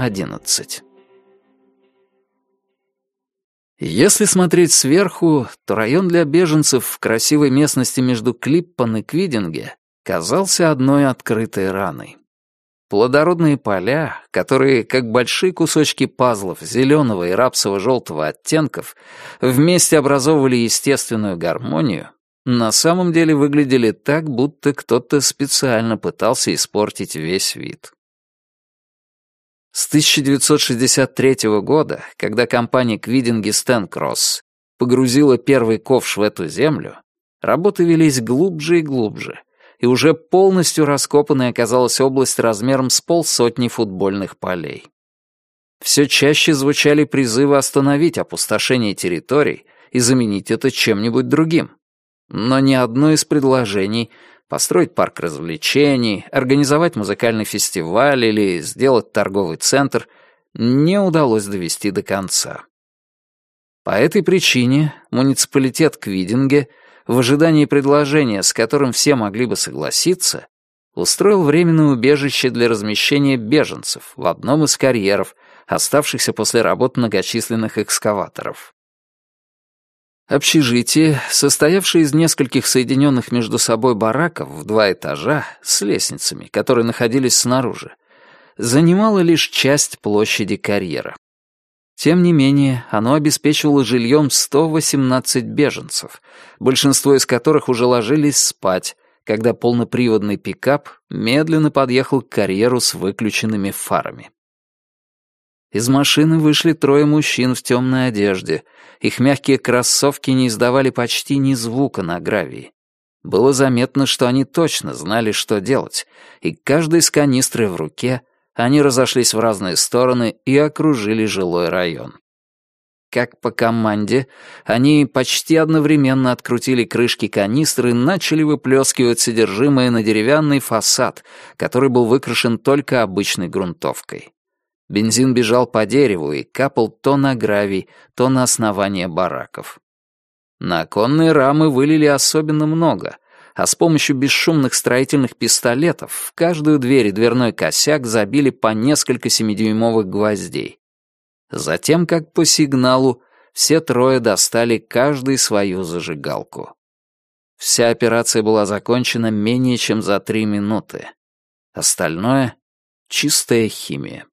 11. Если смотреть сверху, то район для беженцев в красивой местности между Клиппан и Квидинге казался одной открытой раной. Плодородные поля, которые, как большие кусочки пазлов зеленого и рапсово-желтого оттенков, вместе образовывали естественную гармонию, на самом деле выглядели так, будто кто-то специально пытался испортить весь вид. С 1963 года, когда компания Квидинги Стэнкросс погрузила первый ковш в эту землю, работы велись глубже и глубже, и уже полностью раскопанной оказалась область размером с полсотни футбольных полей. Все чаще звучали призывы остановить опустошение территорий и заменить это чем-нибудь другим. Но ни одно из предложений построить парк развлечений, организовать музыкальный фестиваль или сделать торговый центр не удалось довести до конца. По этой причине муниципалитет Квидинге в ожидании предложения, с которым все могли бы согласиться, устроил временное убежище для размещения беженцев в одном из карьеров, оставшихся после работ многочисленных экскаваторов. Общежитие, состоявшее из нескольких соединенных между собой бараков в два этажа с лестницами, которые находились снаружи, занимало лишь часть площади карьера. Тем не менее, оно обеспечивало жильем 118 беженцев, большинство из которых уже ложились спать, когда полноприводный пикап медленно подъехал к карьеру с выключенными фарами. Из машины вышли трое мужчин в темной одежде. Их мягкие кроссовки не издавали почти ни звука на гравии. Было заметно, что они точно знали, что делать, и каждый с канистрой в руке они разошлись в разные стороны и окружили жилой район. Как по команде, они почти одновременно открутили крышки канистры и начали выплескивать содержимое на деревянный фасад, который был выкрашен только обычной грунтовкой. Бензин бежал по дереву и капал то на гравий, то на основание бараков. На оконные рамы вылили особенно много — а с помощью бесшумных строительных пистолетов в каждую дверь и дверной косяк забили по несколько семидюймовых гвоздей. Затем, как по сигналу, все трое достали каждый свою зажигалку. Вся операция была закончена менее чем за три минуты. Остальное — чистая химия.